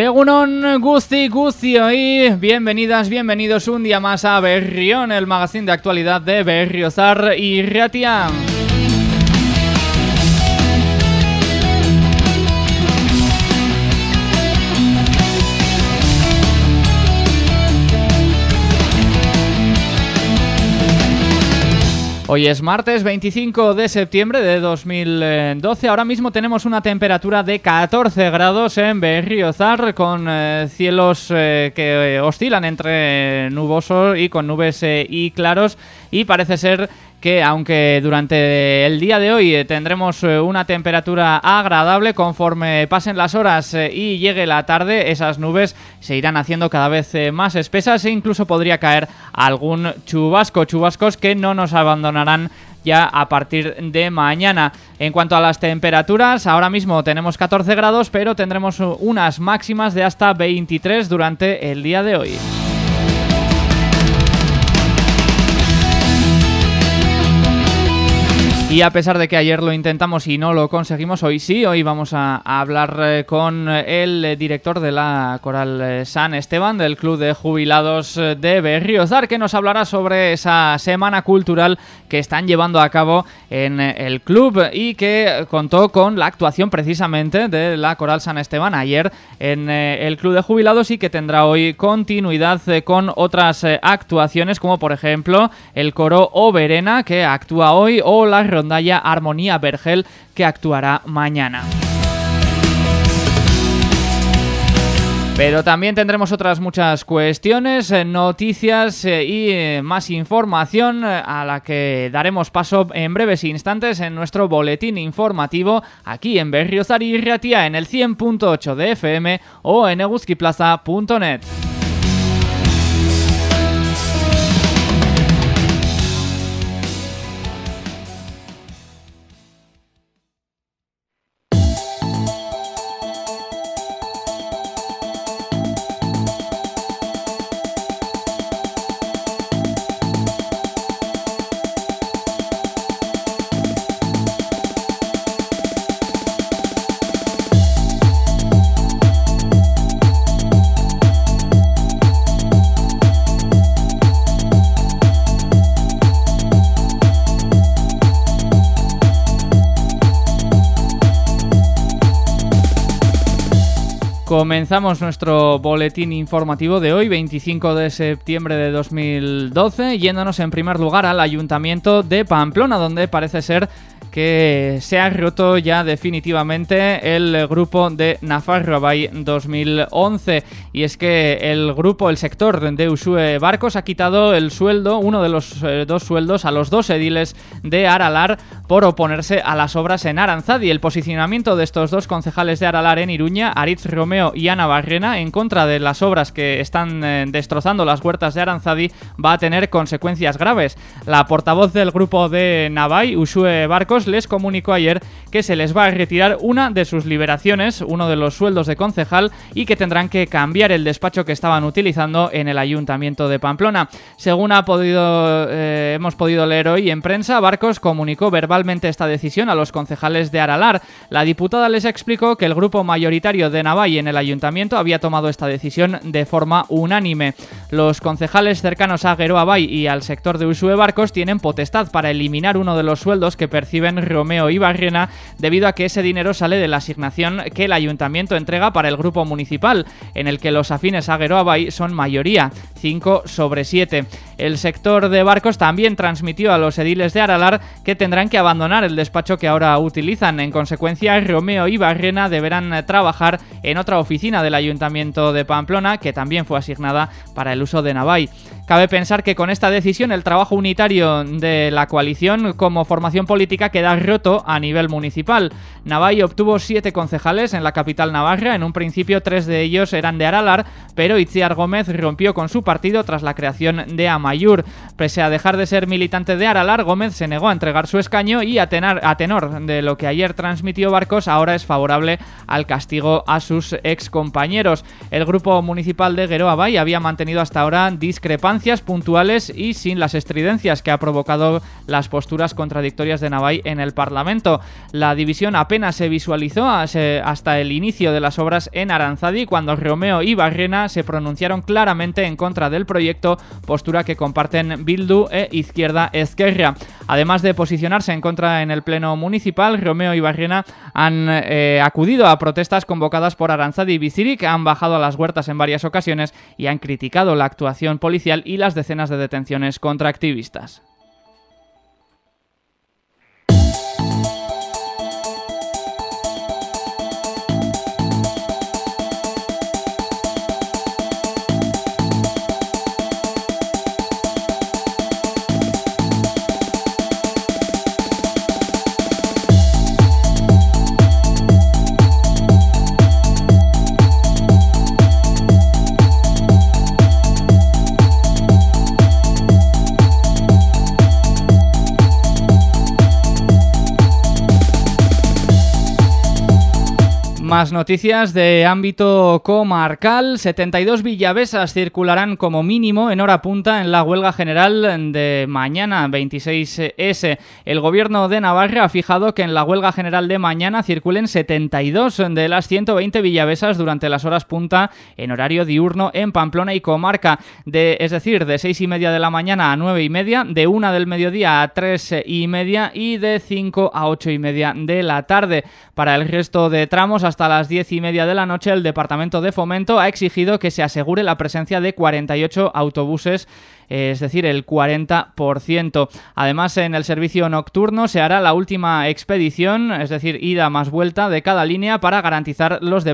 Egunon Gusti Gusti hoy, bienvenidas, bienvenidos un día más a Berrión, el magazine de actualidad de Berriozar y Ratia. Hoy es martes 25 de septiembre de 2012. Ahora mismo tenemos una temperatura de 14 grados en Berriozar con eh, cielos eh, que eh, oscilan entre nubosos y con nubes y claros y parece ser que aunque durante el día de hoy tendremos una temperatura agradable conforme pasen las horas y llegue la tarde, esas nubes se irán haciendo cada vez más espesas e incluso podría caer algún chubasco, chubascos que no nos abandonarán ya a partir de mañana. En cuanto a las temperaturas, ahora mismo tenemos 14 grados, pero tendremos unas máximas de hasta 23 durante el día de hoy. Y a pesar de que ayer lo intentamos y no lo conseguimos, hoy sí, hoy vamos a, hablar eh, con el director de la Coral eh, San Esteban, del Club de Jubilados eh, de Berriozar, que nos hablará sobre esa semana cultural que están llevando a cabo en el club y que contó con la actuación precisamente de la Coral San Esteban ayer en el Club de Jubilados y que tendrá hoy continuidad con otras actuaciones como por ejemplo el coro Oberena que actúa hoy o la rondalla Armonía Vergel que actuará mañana. Pero también tendremos otras muchas cuestiones, eh, noticias eh, y eh, más información a la que daremos paso en breves instantes en nuestro boletín informativo aquí en Berriozar y Ratia en el 100.8 de FM o en eguzquiplaza.net. Comenzamos nuestro boletín informativo de hoy, 25 de septiembre de 2012, yéndonos en primer lugar al Ayuntamiento de Pamplona, donde parece ser que se ha roto ya definitivamente el grupo de Nafarroa Bay 2011 y es que el grupo, el sector de Usue Barcos ha quitado el sueldo, uno de los eh, dos sueldos a los dos ediles de Aralar por oponerse a las obras en Aranzadi. El posicionamiento de estos dos concejales de Aralar en Iruña, Aritz Romeo y Ana Barrena, en contra de las obras que están eh, destrozando las huertas de Aranzadi, va a tener consecuencias graves. La portavoz del grupo de Navai, Usue Barcos, les comunicó ayer que se les va a retirar una de sus liberaciones, uno de los sueldos de concejal, y que tendrán que cambiar el despacho que estaban utilizando en el Ayuntamiento de Pamplona. Según ha podido, eh, hemos podido leer hoy en prensa, Barcos comunicó verbalmente esta decisión a los concejales de Aralar. La diputada les explicó que el grupo mayoritario de Navay en el Ayuntamiento había tomado esta decisión de forma unánime. Los concejales cercanos a Gueroa Bay y al sector de Usue Barcos tienen potestad para eliminar uno de los sueldos que perciben Romeo y Barrena debido a que ese dinero sale de la asignación que el ayuntamiento entrega para el grupo municipal, en el que los afines a Geroabay son mayoría, 5 sobre 7. El sector de barcos también transmitió a los ediles de Aralar que tendrán que abandonar el despacho que ahora utilizan. En consecuencia, Romeo y Barrena deberán trabajar en otra oficina del Ayuntamiento de Pamplona, que también fue asignada para el uso de Navai. Cabe pensar que con esta decisión el trabajo unitario de la coalición como formación política queda roto a nivel municipal. Navai obtuvo siete concejales en la capital navarra, en un principio tres de ellos eran de Aralar, pero Itziar Gómez rompió con su partido tras la creación de Amayur. Pese a dejar de ser militante de Aralar, Gómez se negó a entregar su escaño y a, tenor de lo que ayer transmitió Barcos, ahora es favorable al castigo a sus ex compañeros. El grupo municipal de Gueroa había mantenido hasta ahora discrepancias puntuales y sin las estridencias que ha provocado las posturas contradictorias de Navai en el Parlamento. La división apenas se visualizó hasta el inicio de las obras en Aranzadi cuando Romeo y Barrena se pronunciaron claramente en contra del proyecto, postura que comparten Bildu e Izquierda Esquerra. Además de posicionarse en contra en el Pleno Municipal, Romeo y Barrena han eh, acudido a protestas convocadas por Aranzadi y Bicirik, han bajado a las huertas en varias ocasiones y han criticado la actuación policial y las decenas de detenciones contra activistas. Más noticias de ámbito comarcal. 72 villavesas circularán como mínimo en hora punta en la huelga general de mañana, 26S. El gobierno de Navarra ha fijado que en la huelga general de mañana circulen 72 de las 120 villavesas durante las horas punta en horario diurno en Pamplona y comarca. De, es decir, de 6 y media de la mañana a 9 y media, de 1 del mediodía a 3 y media y de 5 a 8 y media de la tarde. Para el resto de tramos hasta hasta las diez y media de la noche, el Departamento de Fomento ha exigido que se asegure la presencia de 48 autobuses es decir, el 40%. Además, en el servicio nocturno se hará la última expedición, es decir, ida más vuelta de cada línea para garantizar los,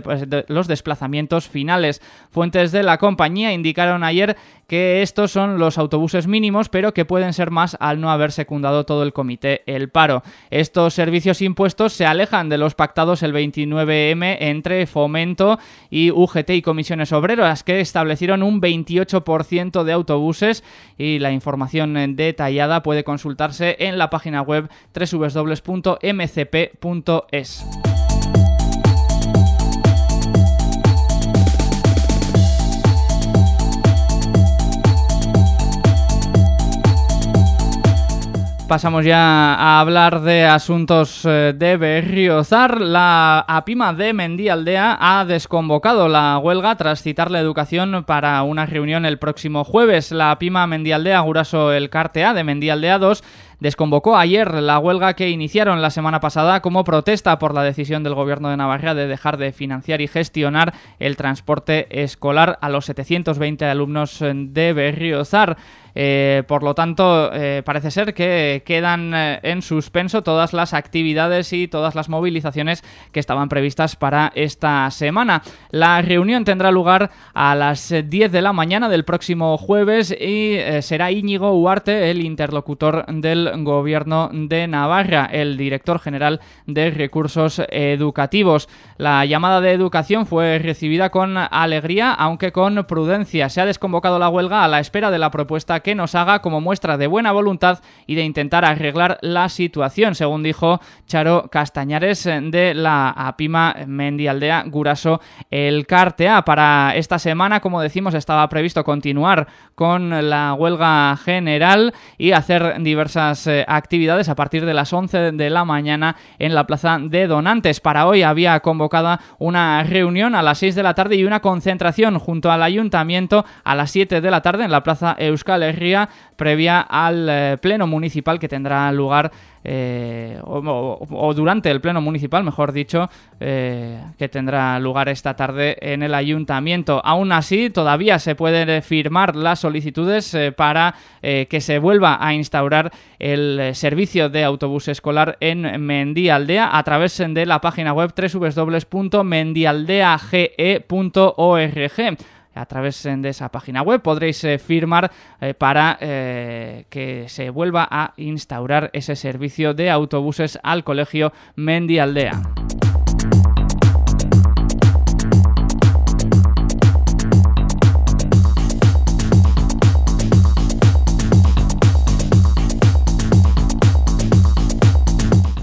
los desplazamientos finales. Fuentes de la compañía indicaron ayer que estos son los autobuses mínimos, pero que pueden ser más al no haber secundado todo el comité el paro. Estos servicios impuestos se alejan de los pactados el 29M entre Fomento y UGT y Comisiones Obreras, que establecieron un 28% de autobuses y la información detallada puede consultarse en la página web www.mcp.es. Pasamos ya a hablar de asuntos eh, de Berriozar. La APIMA de Mendialdea ha desconvocado la huelga tras citar la educación para una reunión el próximo jueves. La APIMA Mendialdea Guraso el Cartea de Mendialdea 2 desconvocó ayer la huelga que iniciaron la semana pasada como protesta por la decisión del gobierno de Navarra de dejar de financiar y gestionar el transporte escolar a los 720 alumnos de Berriozar. Eh, por lo tanto, eh, parece ser que quedan eh, en suspenso todas las actividades y todas las movilizaciones que estaban previstas para esta semana. La reunión tendrá lugar a las 10 de la mañana del próximo jueves y será Íñigo Huarte el interlocutor del Gobierno de Navarra, el director general de Recursos Educativos. La llamada de educación fue recibida con alegría, aunque con prudencia. Se ha desconvocado la huelga a la espera de la propuesta que nos haga como muestra de buena voluntad y de intentar arreglar la situación, según dijo Charo Castañares de la APIMA Mendialdea Guraso El Cartea. Para esta semana, como decimos, estaba previsto continuar con la huelga general y hacer diversas eh, actividades a partir de las 11 de la mañana en la plaza de donantes. Para hoy había convocada una reunión a las 6 de la tarde y una concentración junto al ayuntamiento a las 7 de la tarde en la plaza Euskal Previa al eh, pleno municipal que tendrá lugar eh, o, durante el pleno municipal, mejor dicho, eh, que tendrá lugar esta tarde en el ayuntamiento. Aún así, todavía se pueden firmar las solicitudes para que se vuelva a instaurar el servicio de autobús escolar en Mendialdea a través de la página web www.mendialdeage.org a través de esa página web podréis eh, firmar eh, para eh, que se vuelva a instaurar ese servicio de autobuses al colegio Mendialdea.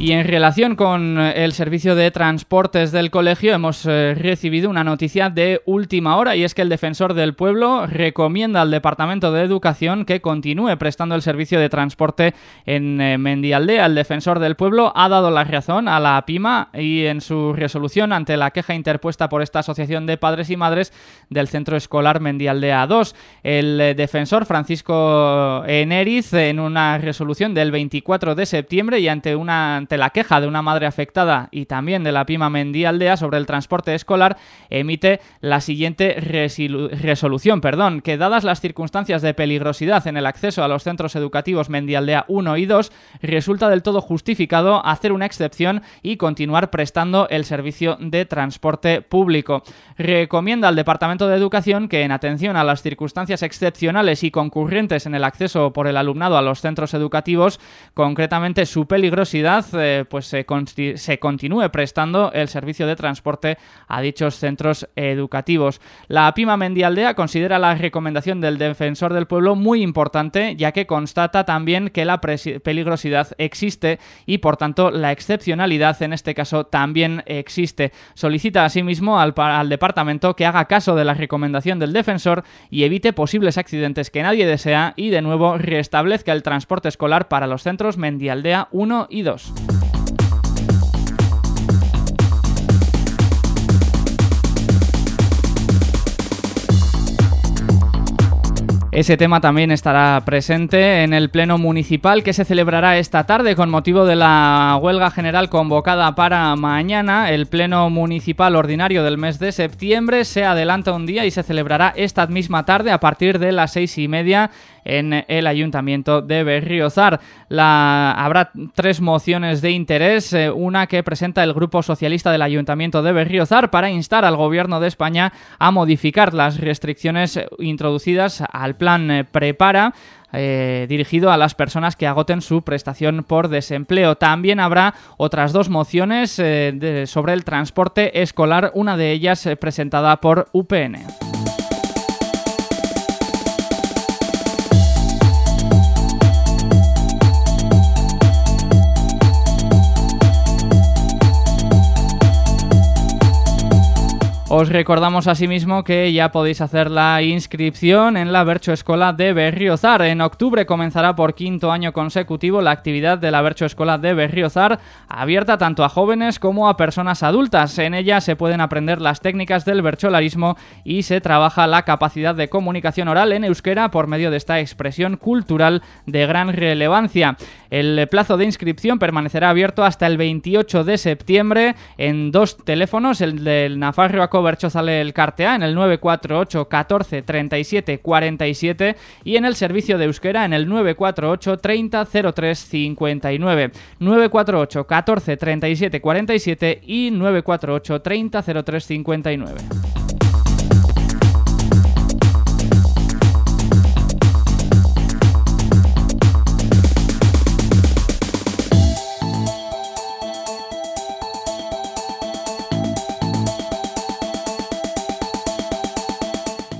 Y en relación con eh, el servicio de transportes del colegio hemos eh, recibido una noticia de última hora y es que el defensor del pueblo recomienda al Departamento de Educación que continúe prestando el servicio de transporte en eh, Mendialdea. El defensor del pueblo ha dado la razón a la PIMA y en su resolución ante la queja interpuesta por esta asociación de padres y madres del centro escolar Mendialdea 2. El defensor Francisco Eneriz en una resolución del 24 de septiembre y ante una la queja de una madre afectada y también de la Pima Mendí Aldea sobre el transporte escolar, emite la siguiente resolución, perdón, que dadas las circunstancias de peligrosidad en el acceso a los centros educativos Mendialdea 1 y 2, resulta del todo justificado hacer una excepción y continuar prestando el servicio de transporte público. Recomienda al Departamento de Educación que en atención a las circunstancias excepcionales y concurrentes en el acceso por el alumnado a los centros educativos, concretamente su peligrosidad, eh, pues se, continúe prestando el servicio de transporte a dichos centros educativos. La PIMA Mendialdea considera la recomendación del defensor del pueblo muy importante, ya que constata también que la peligrosidad existe y por tanto la excepcionalidad en este caso también existe. Solicita asimismo al, departamento que haga caso de la recomendación del defensor y evite posibles accidentes que nadie desea y de nuevo restablezca el transporte escolar para los centros Mendialdea 1 y 2. Ese tema también estará presente en el Pleno Municipal que se celebrará esta tarde con motivo de la huelga general convocada para mañana. El Pleno Municipal Ordinario del mes de septiembre se adelanta un día y se celebrará esta misma tarde a partir de las seis y media en el Ayuntamiento de Berriozar. Habrá tres mociones de interés, eh, una que presenta el Grupo Socialista del Ayuntamiento de Berriozar para instar al Gobierno de España a modificar las restricciones introducidas al plan eh, Prepara eh, dirigido a las personas que agoten su prestación por desempleo. También habrá otras dos mociones sobre el transporte escolar, una de ellas presentada por UPN. Os recordamos asimismo que ya podéis hacer la inscripción en la Bercho Escola de Berriozar. En octubre comenzará por quinto año consecutivo la actividad de la Bercho Escola de Berriozar, abierta tanto a jóvenes como a personas adultas. En ella se pueden aprender las técnicas del bercholarismo y se trabaja la capacidad de comunicación oral en euskera por medio de esta expresión cultural de gran relevancia. El plazo de inscripción permanecerá abierto hasta el 28 de septiembre en dos teléfonos, el del Nafarroa sale el Cartea en el 948 14 37 47 y en el servicio de euskera en el 948 30 03 59. 948 14 37 47 y 948 30 03 59.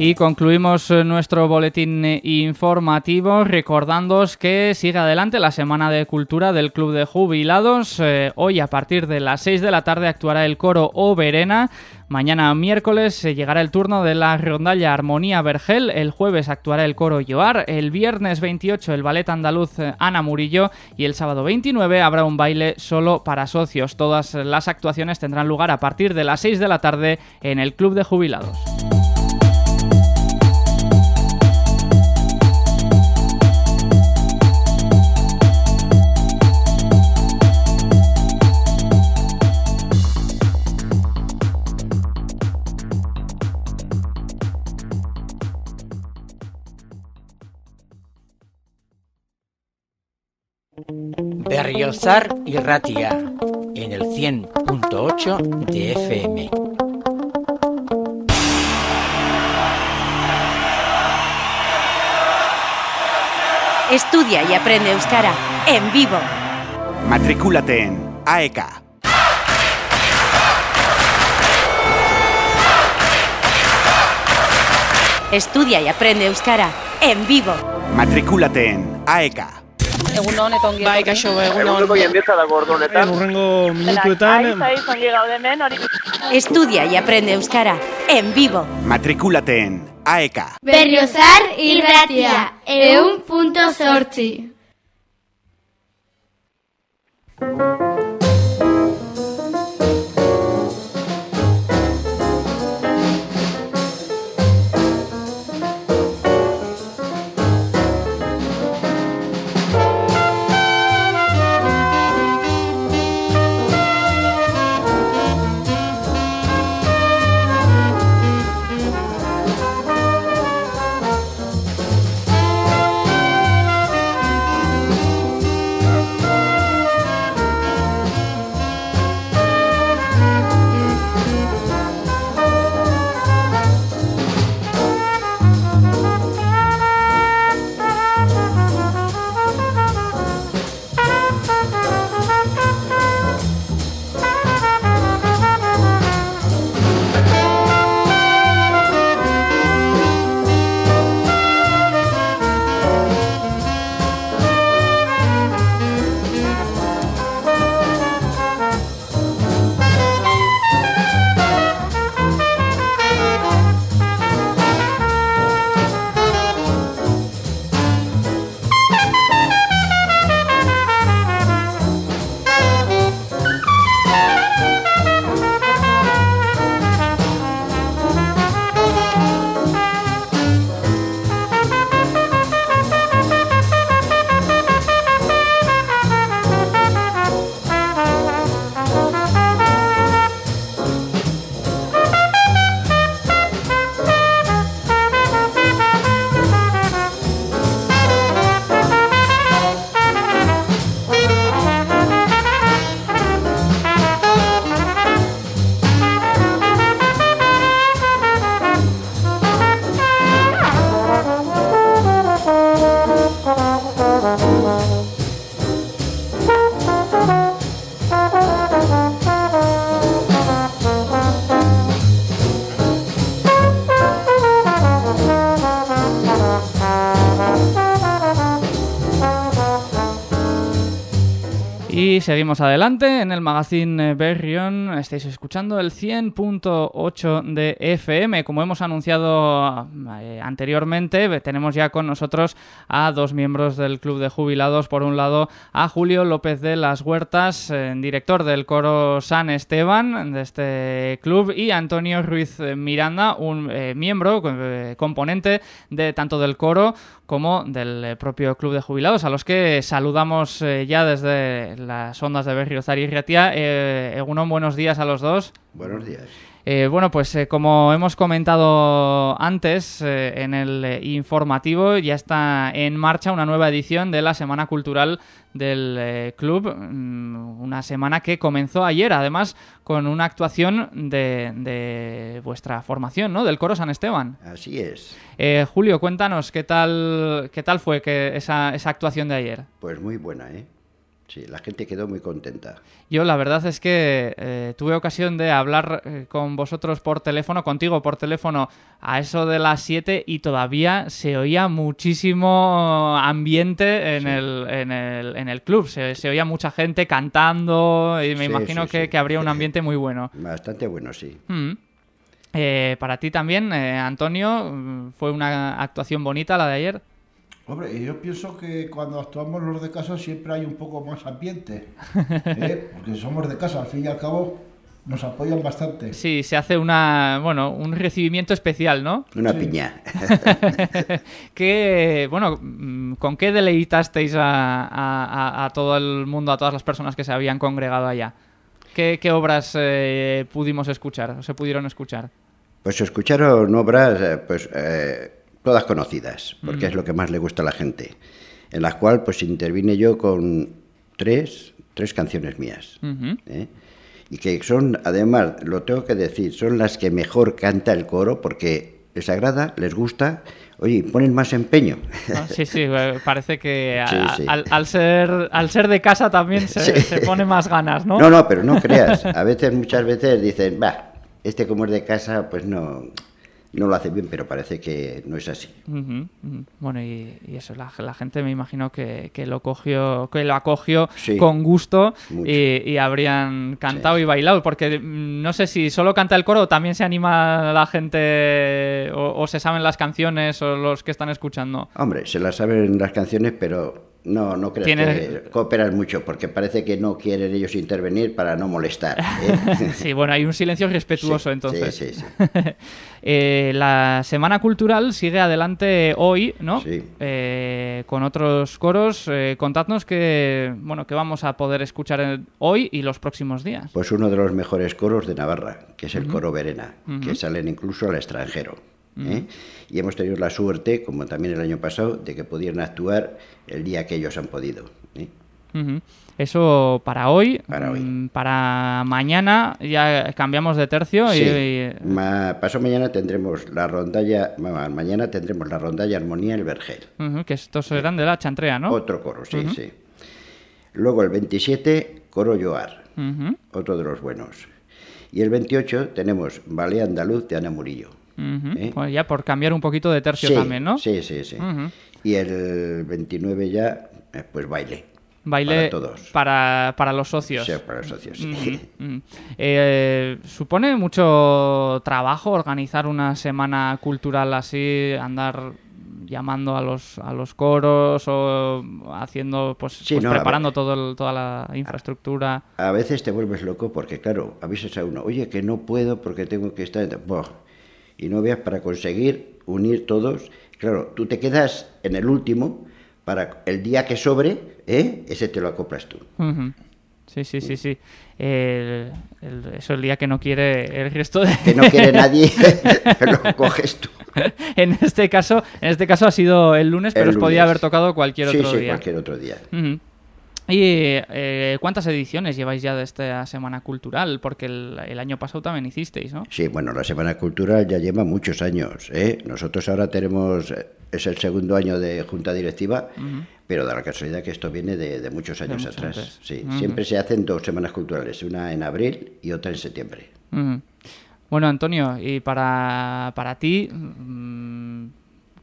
Y concluimos eh, nuestro boletín eh, informativo recordándoos que sigue adelante la Semana de Cultura del Club de Jubilados. Eh, hoy a partir de las 6 de la tarde actuará el coro Oberena. Mañana miércoles llegará el turno de la rondalla Armonía Vergel, el jueves actuará el coro Yoar, el viernes 28 el ballet andaluz Ana Murillo y el sábado 29 habrá un baile solo para socios. Todas las actuaciones tendrán lugar a partir de las 6 de la tarde en el Club de Jubilados. Berriozar y Ratia en el 100.8 de FM. Estudia y aprende euskara en vivo. Matricúlate en E AEK. Estudia y aprende euskara en vivo. Matricúlate en E AEK. Egunon eta ongi Bai, kaixo, egunon. Eguneko jendetza dago ordu honetan. Urrengo minutuetan, Aiz, ongi gaude hori Estudia y aprende euskara en vivo. Matricúlate en E AEK. Berriozar irratia, eun punto sortzi. Seguimos adelante en el magazine eh, Berrión. Estáis escuchando el 100.8 de FM. Como hemos anunciado eh, anteriormente, ve- tenemos ya con nosotros a dos miembros del Club de Jubilados. Por un lado, a Julio López de las Huertas, eh, director del coro San Esteban de este club, y Antonio Ruiz eh, Miranda, un eh, miembro, eh, componente de tanto del coro como del eh, propio Club de Jubilados, a los que saludamos eh, ya desde las ondas de Berriozar y Riatia. Eh, Egunon, buenos días a los dos. Buenos días. Eh, bueno, pues eh, como hemos comentado antes eh, en el informativo, ya está en marcha una nueva edición de la Semana Cultural del club, mm, una semana que comenzó ayer, además con una actuación de, de vuestra formación, ¿no? Del coro San Esteban. Así es. Eh, Julio, cuéntanos qué tal, qué tal fue que esa, esa actuación de ayer. Pues muy buena, ¿eh? Sí, la gente quedó muy contenta. Yo la verdad es que eh, tuve ocasión de hablar eh, con vosotros por teléfono, contigo por teléfono, a eso de las 7 y todavía se oía muchísimo ambiente en, el, en, el, en el club. Se, se oía mucha gente cantando y me Sí, imagino que, habría un ambiente muy bueno. Bastante bueno, sí. Mm. Eh, para ti también, eh, Antonio, mm, fue una actuación bonita la de ayer. Hombre, yo pienso que cuando actuamos los de casa siempre hay un poco más ambiente, ¿eh? porque somos de casa, al fin y al cabo nos apoyan bastante. Sí, se hace una, bueno, un recibimiento especial, ¿no? Una Sí. piña. ¿Qué, bueno, ¿Con qué deleitasteis a, a- a- a todo el mundo, a todas las personas que se habían congregado allá? ¿Qué, qué obras eh, pudimos escuchar o se pudieron escuchar? Pues se escucharon obras, eh, pues eh, todas conocidas, porque Mm. es lo que más le gusta a la gente. en la cual pues intervine yo con tres, tres canciones mías. ¿eh? Y que son, además, lo tengo que decir, son las que mejor canta el coro porque les agrada, les gusta, oye, ponen más empeño. Ah, Sí, sí, eh, parece que a- Sí, sí. Al, al ser, al ser de casa también se, Sí. se pone más ganas, ¿no? No, no, pero no creas. A veces, muchas veces dicen, va, este como es de casa, pues no, no lo hace bien, pero parece que no es así. Bueno, y, y eso, la, la gente me imagino que, que lo cogió, que lo acogió Sí. con gusto y, y habrían cantado y bailado, porque mm, no sé si solo canta el coro o también se anima la gente o, o se saben las canciones o los que están escuchando. Hombre, se las saben las canciones, pero no, no Tiene- que cooperan mucho, porque parece que no quieren ellos intervenir para no molestar. ¿eh? Sí, bueno, hay un silencio respetuoso Sí, entonces. sí, sí, Eh, la Semana Cultural sigue adelante hoy, ¿no? Sí. Eh, con otros coros. Contadnos que, bueno, que vamos a poder escuchar hoy y los próximos días. Pues uno de los mejores coros de Navarra, que es el coro Verena, que salen incluso al extranjero. ¿Eh? Y hemos tenido la suerte, como también el año pasado, de que pudieran actuar el día que ellos han podido. ¿eh? Eso para hoy. Para hoy. Mm, Para mañana ya cambiamos de tercio Sí. y, Ma- paso mañana tendremos la rondalla, ma- mañana tendremos la rondalla Armonía el Vergel. que estos eran de la chantrea, ¿no? Otro coro, sí, sí. Luego el 27, coro Yoar, otro de los buenos. Y el 28 tenemos Ballet Andaluz de Ana Murillo. ¿Eh? Pues ya por cambiar un poquito de tercio Sí, también, ¿no? Sí, sí, sí. Y el 29 ya, eh, pues baile. Baile Para todos. para, para los socios. Sí, para los socios, sí. Eh, ¿Supone mucho trabajo organizar una semana cultural así, andar llamando a los, a los coros o haciendo, pues, Sí, pues no, preparando todo el- toda la infraestructura? A veces te vuelves loco porque, claro, avisas a uno, oye, que no puedo porque tengo que estar... Buah. Y no veas para conseguir unir todos. Claro, tú te quedas en el último para el día que sobre, ¿eh? ese te lo acoplas tú. Sí, sí, sí, sí. El- el- eso el día que no quiere el resto de... Que no quiere nadie, lo coges tú. en este caso, en este caso ha sido el lunes, pero os podía haber tocado cualquier sí, otro sí, día. cualquier otro día. ¿Y eh, cuántas ediciones lleváis ya de esta Semana Cultural? Porque el, el año pasado también hicisteis, ¿no? Sí, bueno, la Semana Cultural ya lleva muchos años. ¿eh? Nosotros ahora tenemos, eh, es el segundo año de Junta Directiva, pero da la casualidad que esto viene de, de muchos años mucho atrás. antes. Sí, siempre se hacen dos semanas culturales, una en abril y otra en septiembre. Bueno, Antonio, y para, para ti, mm,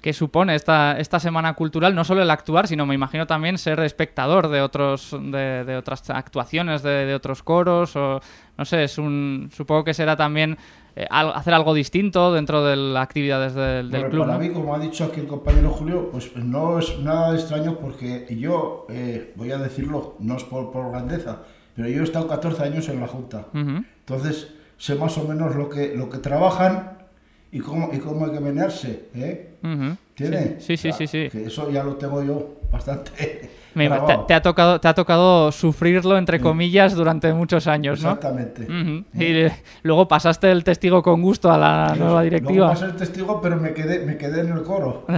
¿qué supone esta, esta Semana Cultural? No solo el actuar, sino me imagino también ser espectador de otros de, de otras actuaciones, de, de otros coros, o no sé, es un supongo que será también eh, al- hacer algo distinto dentro de las actividades del, del Bueno, club, para ¿no? mí, como ha dicho aquí el compañero Julio, pues no es nada extraño porque yo, eh, voy a decirlo, no es por, por grandeza, pero yo he estado 14 años en la Junta. Ujú. Entonces, sé más o menos lo que, lo que trabajan y cómo, y cómo hay que menearse. ¿eh? Ujú. ¿Tiene? Sí, sí, O sea, sí, sí. que eso ya lo tengo yo bastante. Me- te, ha tocado, te ha tocado sufrirlo, entre comillas, durante muchos años, ¿no? Exactamente. Ujú. Y eh, luego pasaste el testigo con gusto a la nueva Luego directiva. pasé el testigo, pero me quedé, me quedé en el coro.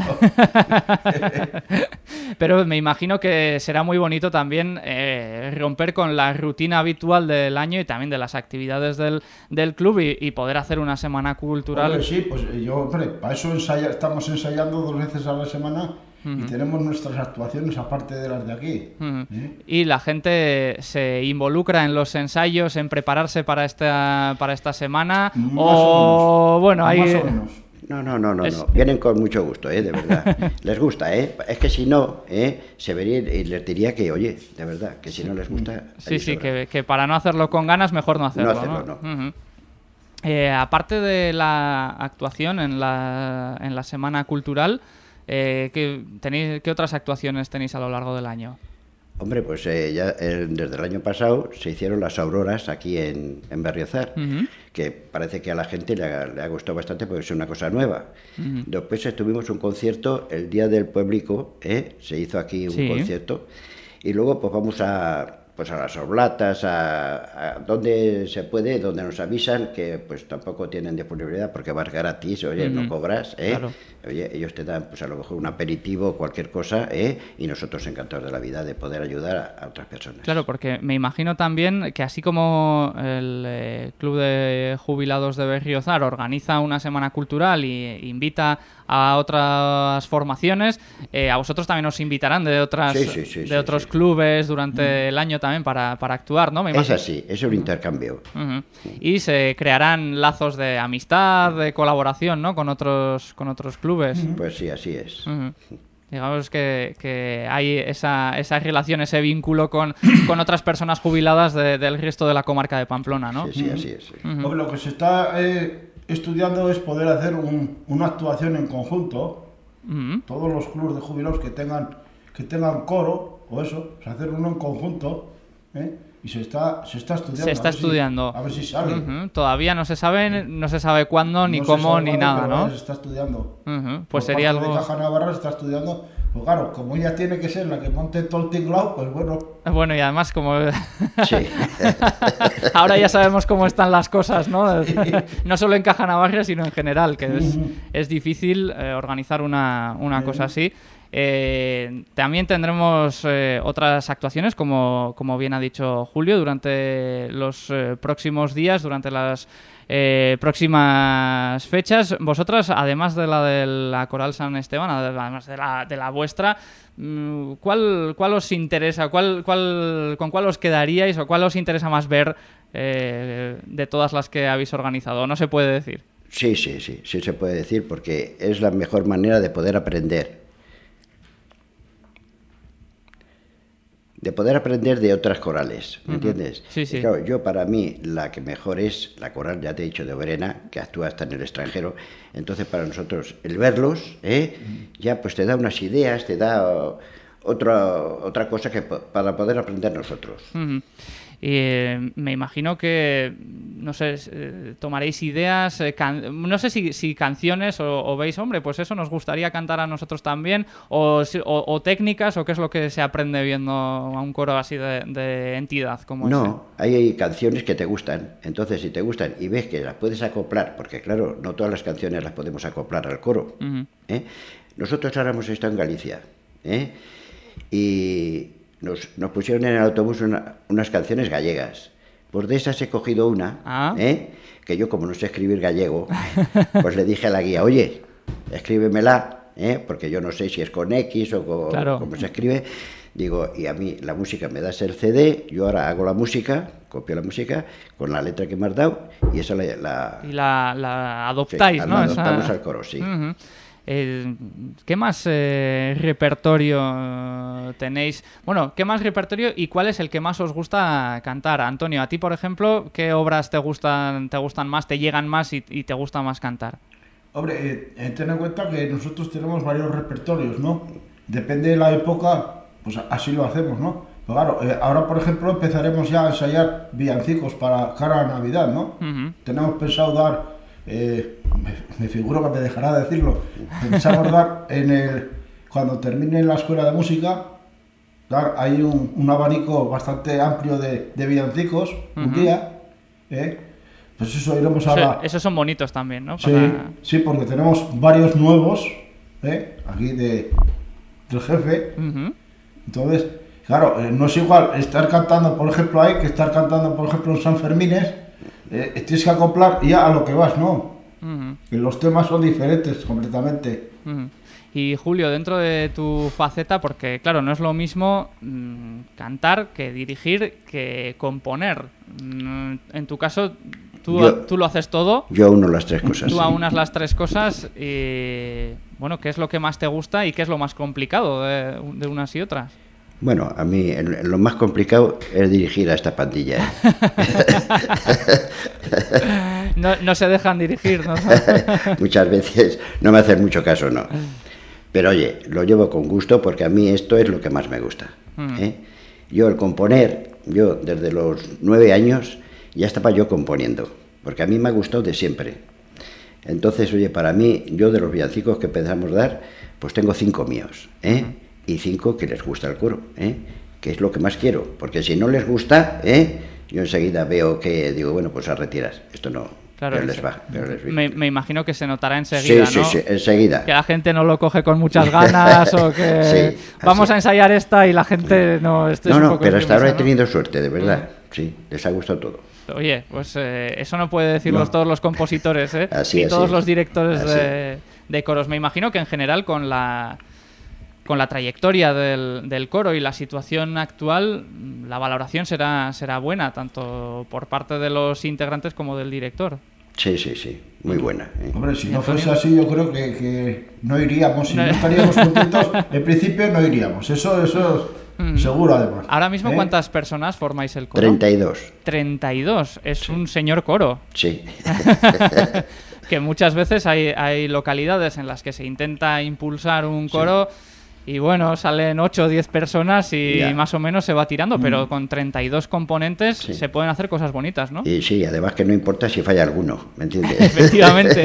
Pero me imagino que será muy bonito también eh, romper con la rutina habitual del año y también de las actividades del, del club y, y poder hacer una semana cultural. Hombre, sí, pues eh, yo, hombre, para eso ensaya- estamos ensayando dos veces a la semana y tenemos nuestras actuaciones aparte de las de aquí. ¿eh? Y la gente se involucra en los ensayos, en prepararse para esta, para esta semana. Más o, o menos. bueno, ahí. Más o menos. No, no, no, no, Es- no. Vienen con mucho gusto, ¿eh? De verdad. Les gusta, ¿eh? Es que si no, ¿eh? Se vería y les diría que, oye, de verdad, que si no les gusta... Sí, sí, que, que para no hacerlo con ganas, mejor no hacerlo. hacerlo, no. Eh, aparte de la actuación en la, en la Semana Cultural, eh, ¿qué, tenéis, ¿qué otras actuaciones tenéis a lo largo del año? Hombre, pues eh, ya eh, desde el año pasado se hicieron las auroras aquí en, en Berriozar, que parece que a la gente le ha, le ha gustado bastante porque es una cosa nueva. Después tuvimos un concierto el Día del Pueblico, ¿eh? se hizo aquí un Sí. concierto, y luego pues vamos a pues a las oblatas, a, a donde se puede, donde nos avisan que pues tampoco tienen disponibilidad porque vas gratis, oye, no Ujú. cobras, ¿eh? Claro. Oye, ellos te dan pues a lo mejor un aperitivo o cualquier cosa, ¿eh? Y nosotros encantados de la vida de poder ayudar a, otras personas. Claro, porque me imagino también que así como el eh, Club de Jubilados de Berriozar organiza una semana cultural y e invita a otras formaciones, eh, a vosotros también os invitarán de otras Sí, sí, sí, de otros clubes durante el año también para, para actuar, ¿no? Me Es así, es un intercambio. Ujú. Y se crearán lazos de amistad, de colaboración, ¿no? Con otros con otros clubes. Pues sí, así es. Digamos que, que hay esa, esa relación, ese vínculo con, con otras personas jubiladas de- del resto de la comarca de Pamplona, ¿no? Sí, sí, así es. sí. Lo que se está eh, estudiando es poder hacer un- una actuación en conjunto. Todos los clubes de jubilados que tengan, que tengan coro o eso, pues hacer uno en conjunto. ¿eh? Y se está, se está estudiando. Se está a ver si- estudiando. a ver si sale. Ujú. Todavía no se sabe, no se sabe cuándo, ni No cómo, ni cuándo, nada, pero ¿no? Se está estudiando. Ujú. Pues Por sería parte algo... de Caja Navarra se está estudiando. Pues claro, como ella tiene que ser la que monte todo el tinglao, pues bueno. Bueno, y además como... Sí. Ahora ya sabemos cómo están las cosas, ¿no? No solo en Caja Navarra, sino en general, que es, es difícil eh, organizar una, una cosa así. Eh, también tendremos eh, otras actuaciones, como, como bien ha dicho Julio, durante los eh, próximos días, durante las próximas fechas. Vosotras, además de la de la Coral San Esteban, además de la, de la vuestra, mm, ¿cuál, cuál os interesa? ¿Cuál, ¿Con cuál os quedaríais o cuál os interesa más ver de todas las que habéis organizado? No se puede decir. Sí, sí, sí, sí se puede decir porque es la mejor manera de poder aprender. De poder aprender de otras corales, ¿me entiendes? Sí, sí. claro, yo para mí la que mejor es la coral, ya te he dicho, de Verena, que actúa hasta en el extranjero. Entonces para nosotros el verlos, ¿eh? ya pues te da unas ideas, te da otra, otra cosa que para poder aprender nosotros. Eh, me imagino que, no sé, eh, tomaréis ideas, eh, can- no sé si, si canciones o, o veis, hombre, pues eso nos gustaría cantar a nosotros también, o, si- o- o técnicas, o qué es lo que se aprende viendo a un coro así de, de entidad como No, hay, hay canciones que te gustan. Entonces, si te gustan y ves que las puedes acoplar, porque claro, no todas las canciones las podemos acoplar al coro. ¿eh? Nosotros ahora hemos estado en Galicia ¿eh? y nos, nos pusieron en el autobús una- unas canciones gallegas. Pues de esas he cogido una, Ah. ¿eh? que yo como no sé escribir gallego, pues le dije a la guía, oye, escríbemela, ¿eh? porque yo no sé si es con X o con, Claro. cómo se escribe. Digo, y a mí la música me das el CD, yo ahora hago la música, copio la música con la letra que me has dado y esa la, la- Y la, la adoptáis, Sí, ¿no? la Esa- adoptamos al coro, sí. Ujú. Eh, ¿Qué más eh, repertorio tenéis? Bueno, ¿qué más repertorio y cuál es el que más os gusta cantar? Antonio, a ti, por ejemplo, ¿qué obras te gustan, te gustan más, te llegan más y, y te gusta más cantar? Hombre, eh, eh, ten en cuenta que nosotros tenemos varios repertorios, ¿no? Depende de la época, pues así lo hacemos, ¿no? Pero claro, eh, ahora por ejemplo empezaremos ya a ensayar villancicos para cara a Navidad, ¿no? Ujú. Tenemos pensado dar, eh, me, me figuro que me dejará decirlo, pensamos dar en el, cuando termine la escuela de música, dar ahí un, un abanico bastante amplio de, de villancicos, un día, ¿eh? Pues eso iremos a Eso- la... esos son bonitos también, ¿no? Sí, Para- sí, porque tenemos varios nuevos, ¿eh? aquí de, del jefe. Entonces, claro, no es igual estar cantando, por ejemplo, ahí que estar cantando, por ejemplo, en San Fermines. Eh, tienes que acoplar ya a lo que vas, ¿no? Y los temas son diferentes completamente. Y Julio, dentro de tu faceta, porque claro, no es lo mismo mm, cantar que dirigir que componer. Mm, en tu caso, tú, Yo- tú lo haces todo, yo uno las tres cosas. tú sí. aunas las tres cosas y bueno, ¿qué es lo que más te gusta y qué es lo más complicado de, de unas y otras? Bueno, a mí lo más complicado es dirigir a esta pandilla. ¿eh? No, no se dejan dirigir, ¿no? Muchas veces no me hacen mucho caso, no. Pero oye, lo llevo con gusto porque a mí esto es lo que más me gusta. Mm. ¿eh? Yo el componer, yo desde los nueve años ya estaba yo componiendo, porque a mí me ha gustado de siempre. Entonces, oye, para mí, yo de los villancicos que empezamos a dar, pues tengo cinco míos, ¿eh? Y cinco que les gusta el coro. ¿eh? que es lo que más quiero, porque si no les gusta, ¿eh? yo enseguida veo que digo, bueno, pues a retiras, esto no, Claro, pero les va, pero les Me, me imagino que se notará enseguida, Sí, ¿no? sí, enseguida. Que la gente no lo coge con muchas ganas o que Sí, vamos así. a ensayar esta y la gente no esté No, un no, poco pero hasta ahora he tenido suerte, de verdad, sí, les ha gustado todo. Oye, pues eh, eso no puede decirlos No. todos los compositores, ¿eh? Así, así. todos los directores de coros. Me imagino que en general con la con la trayectoria del, del coro y la situación actual, la valoración será será buena tanto por parte de los integrantes como del director. Sí, sí, sí, muy buena. ¿eh? Hombre, si ¿Y no fuese así, yo creo que, que no iríamos, si No. estaríamos contentos, en principio no iríamos. Eso, eso Mm. seguro, además. Ahora mismo, ¿Eh? ¿cuántas personas formáis el coro? 32, 32. Es un señor coro. sí. que muchas veces hay, hay localidades en las que se intenta impulsar un coro y bueno, salen 8 o 10 personas y. Mm. más o menos se va tirando, pero con 32 componentes Sí. se pueden hacer cosas bonitas, ¿no? Y sí, además que no importa si falla alguno, ¿me entiendes? Efectivamente.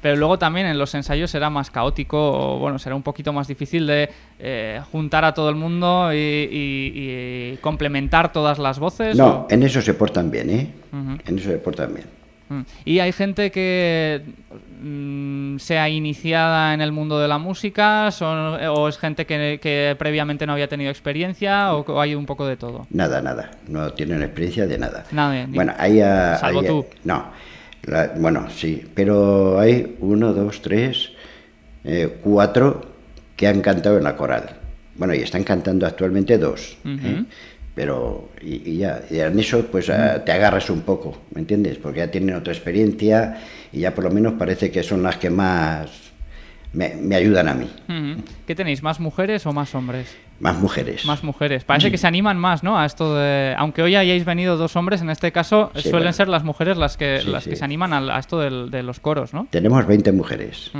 Pero luego también en los ensayos será más caótico, o bueno, será un poquito más difícil de eh, juntar a todo el mundo y, y- y complementar todas las voces. No, o- en eso se portan bien, ¿eh? En eso se portan bien. Mm. ¿Y hay gente que mm, sea iniciada en el mundo de la música son- o es gente que, que previamente no había tenido experiencia o, o hay un poco de todo? Nada, nada, no tienen experiencia de nada. Nada, Bueno, hay... ah, Salvo hay, tú. No, la- bueno, sí, pero hay uno, dos, tres, eh, cuatro que han cantado en la coral. Bueno, y están cantando actualmente dos. ¿eh? Pero, y, y ya, y en eso pues te agarras un poco, ¿me entiendes? Porque ya tienen otra experiencia y ya por lo menos parece que son las que más me, me ayudan a mí. ¿Qué tenéis? ¿Más mujeres o más hombres? Más mujeres. Más mujeres. Parece que se animan más, ¿no? A esto de... Aunque hoy hayáis venido dos hombres, en este caso Sí, suelen bueno. ser las mujeres las que, Sí, las sí. que se animan a, a esto del- de los coros, ¿no? Tenemos 20 mujeres.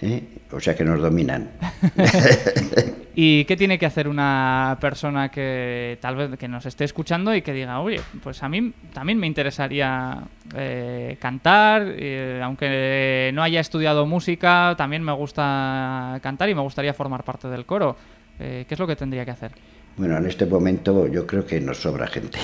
¿eh? o sea que nos dominan. ¿Y qué tiene que hacer una persona que tal vez que nos esté escuchando y que diga, oye, pues a mí también me interesaría eh, cantar, eh, aunque no haya estudiado música, también me gusta cantar y me gustaría formar parte del coro? Eh, ¿Qué es lo que tendría que hacer? Bueno, en este momento yo creo que nos sobra gente.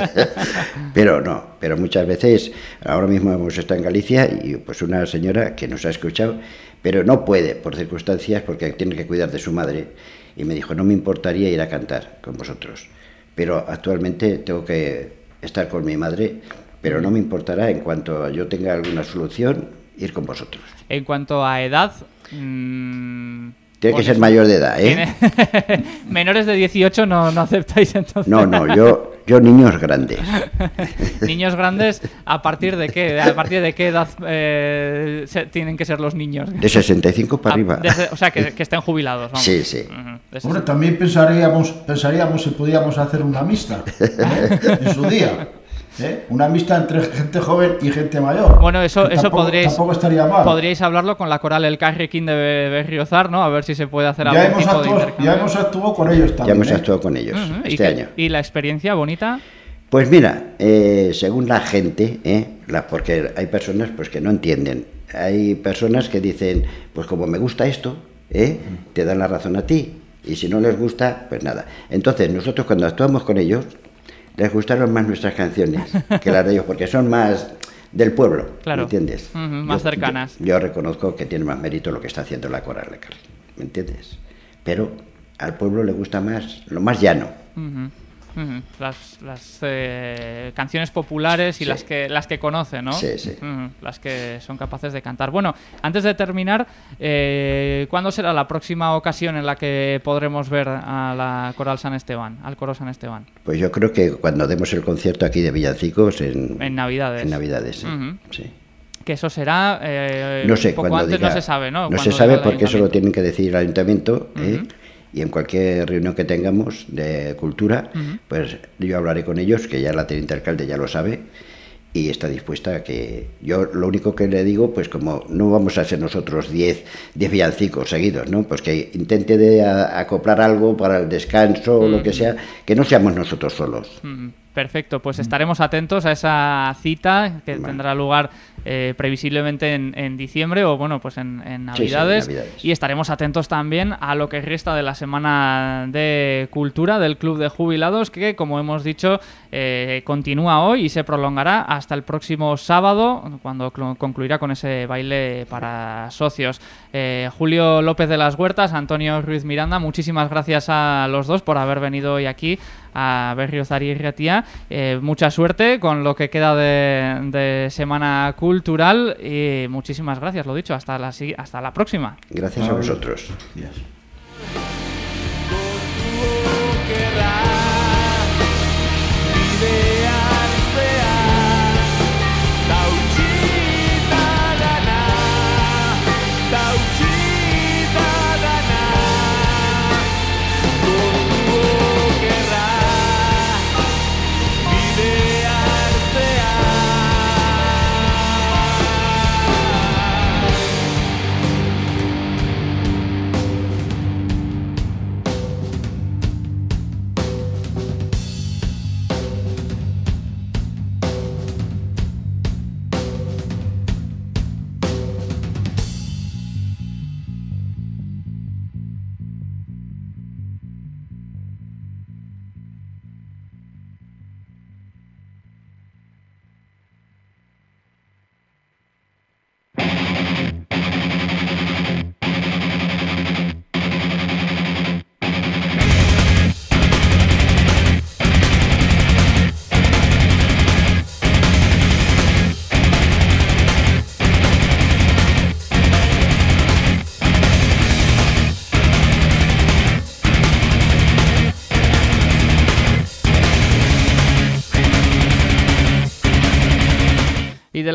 pero no, pero muchas veces, ahora mismo hemos estado en Galicia y pues una señora que nos ha escuchado, pero no puede por circunstancias porque tiene que cuidar de su madre y me dijo, no me importaría ir a cantar con vosotros, pero actualmente tengo que estar con mi madre, pero no me importará en cuanto yo tenga alguna solución ir con vosotros. En cuanto a edad... mm, Tiene que ser mayor de edad, ¿eh? Menores de 18 no, no aceptáis entonces. No, no, yo, yo niños grandes. Niños grandes, ¿a partir de qué? ¿A partir de qué edad eh, se- tienen que ser los niños? De 65 para Ah, arriba. o sea, que, que estén jubilados. Vamos. Sí, sí. Hombre, también pensaríamos, pensaríamos si podíamos hacer una mixta ¿eh? en su día. ¿Eh? Una mixta entre gente joven y gente mayor. Bueno, eso, Que eso tampoco, podríais, Tampoco estaría mal. podríais hablarlo con la coral El Carrequín de Berriozar, ¿no? A ver si se puede hacer ya, algún hemos tipo de actuado, intercambio. ya hemos actuado con ellos Ya también. hemos ¿eh? actuado con ellos ¿Y, este qué- año. ¿Y la experiencia bonita? Pues mira, eh, según la gente, ¿eh? La- porque hay personas pues que no entienden. Hay personas que dicen, pues como me gusta esto, ¿eh? te dan la razón a ti. Y si no les gusta, pues nada. Entonces nosotros cuando actuamos con ellos, les gustaron más nuestras canciones que las de ellos, porque son más del pueblo, Claro. ¿me entiendes? Más Yo- cercanas. Yo, yo reconozco que tiene más mérito lo que está haciendo la coral, de Carri, ¿me entiendes? Pero al pueblo le gusta más lo más llano. Las, las eh, canciones populares y Sí. las que las que conoce, ¿no? Sí, sí. Las que son capaces de cantar. Bueno, antes de terminar, eh, ¿cuándo será la próxima ocasión en la que podremos ver a la Coral San Esteban, al Coro San Esteban? Pues yo creo que cuando demos el concierto aquí de Villancicos en, En Navidades. en Navidades, sí. Que eso será eh, No sé, un poco cuando antes diga- no se sabe, ¿no? No se sabe porque eso lo tienen que decir el ayuntamiento, ¿eh? Y en cualquier reunión que tengamos de cultura, pues yo hablaré con ellos, que ya la teniente alcalde ya lo sabe, y está dispuesta a que... Yo lo único que le digo, pues como no vamos a ser nosotros 10 10 villancicos seguidos, ¿no? Pues que intente de a- acoplar algo para el descanso o lo que sea, que no seamos nosotros solos. Perfecto, pues estaremos atentos a esa cita que tendrá lugar eh, previsiblemente en, en diciembre o bueno, pues en, en Sí, sí, Navidades. Navidades. Y estaremos atentos también a lo que resta de la semana de cultura del Club de Jubilados, que como hemos dicho, eh, continúa hoy y se prolongará hasta el próximo sábado, cuando concluirá con ese baile para socios. Eh, Julio López de las Huertas, Antonio Ruiz Miranda, muchísimas gracias a los dos por haber venido hoy aquí a Berriozar y Riatía. Eh, mucha suerte con lo que queda de, de semana cultural y muchísimas gracias, lo dicho, hasta la, hasta la próxima. Gracias a vosotros.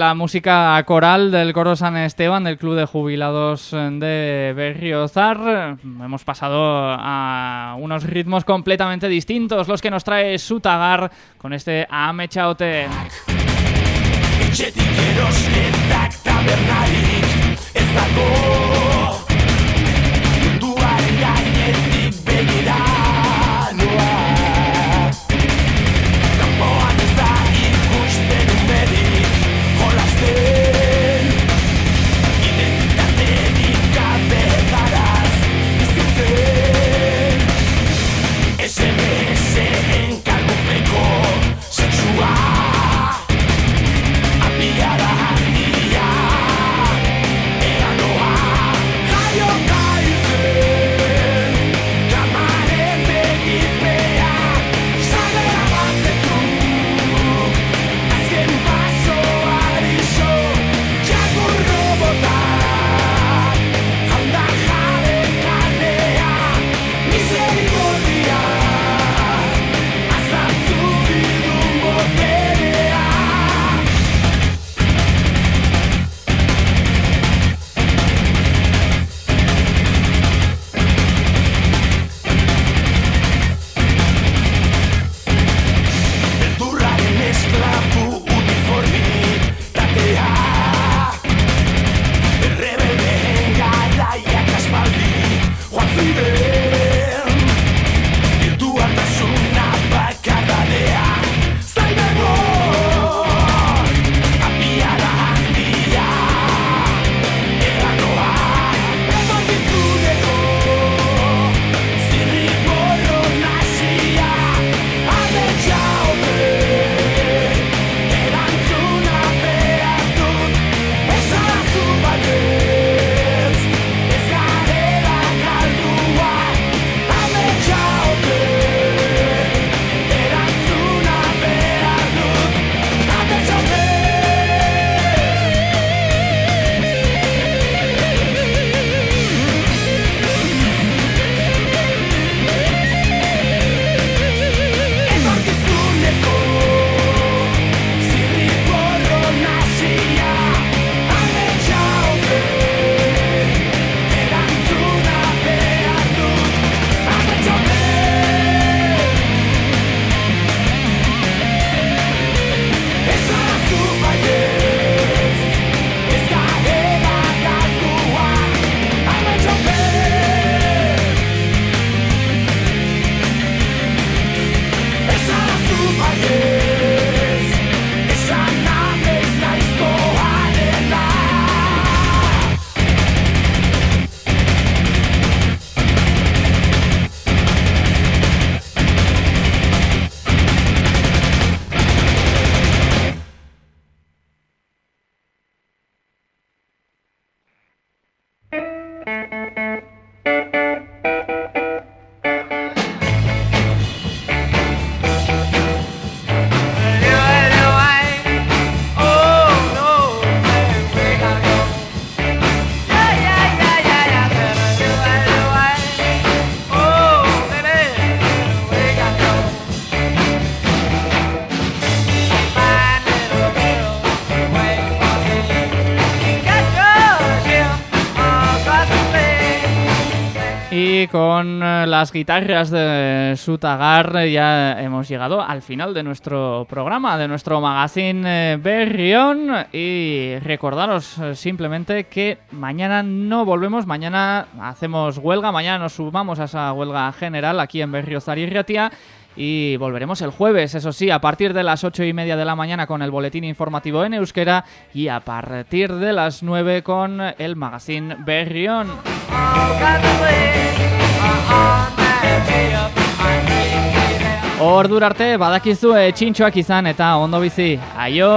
La música coral del Coro San Esteban, del Club de Jubilados de Berriozar, hemos pasado a unos ritmos completamente distintos, los que nos trae Sutagar con este Ame Chaote. Con eh, las guitarras de Sutagar ya hemos llegado al final de nuestro programa, de nuestro magazine eh, Berrión. Y recordaros eh, simplemente que mañana no volvemos, mañana hacemos huelga, mañana nos sumamos a esa huelga general aquí en Berriozar y Riatia. Y volveremos el jueves, eso sí, a partir de las ocho y media de la mañana con el boletín informativo en euskera y a partir de las 9 con el magazine Berrión. Ordura arte badakizue txintxoak izan eta ondo bizi. Aio!